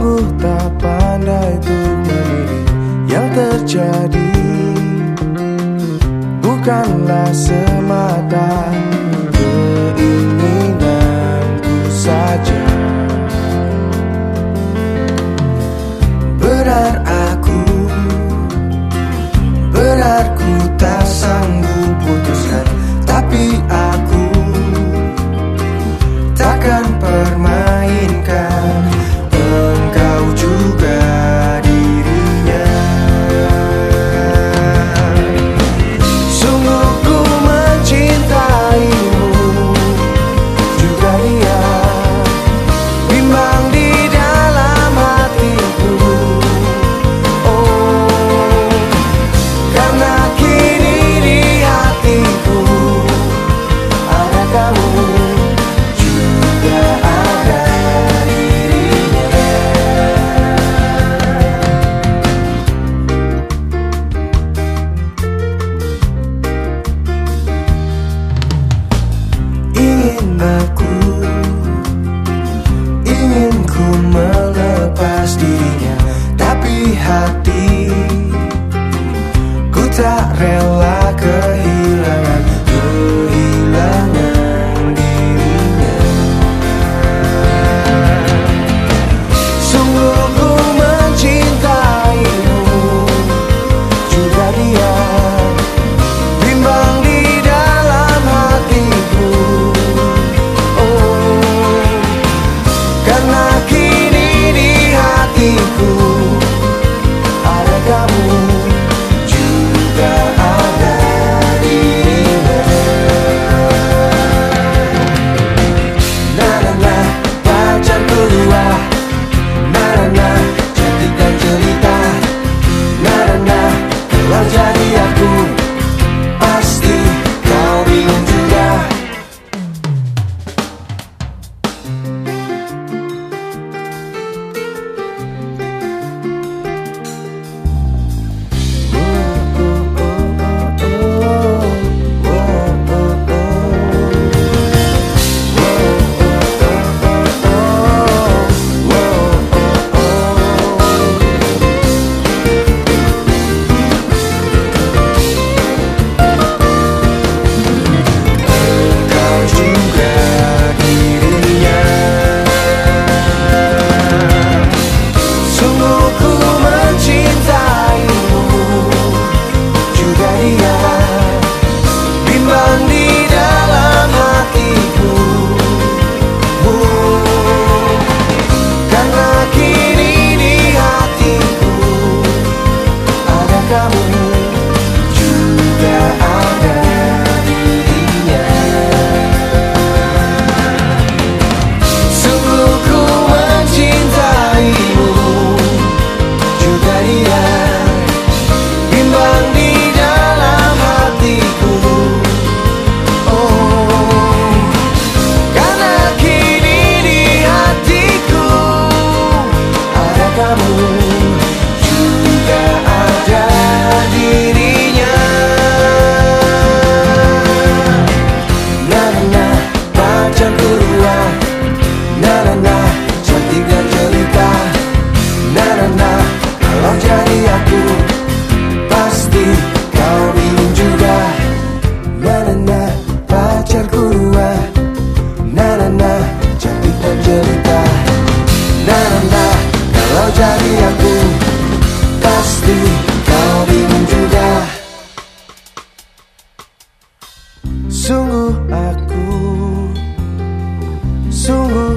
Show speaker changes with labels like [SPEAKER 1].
[SPEAKER 1] sungguh tak pandai untuk memilih yang terjadi. Bukanlah semata keinginanku saja. Benar aku, benar ku tak sanggup putuskan Tapi aku takkan pernah tak rela kehilangan Sungguh aku Sungguh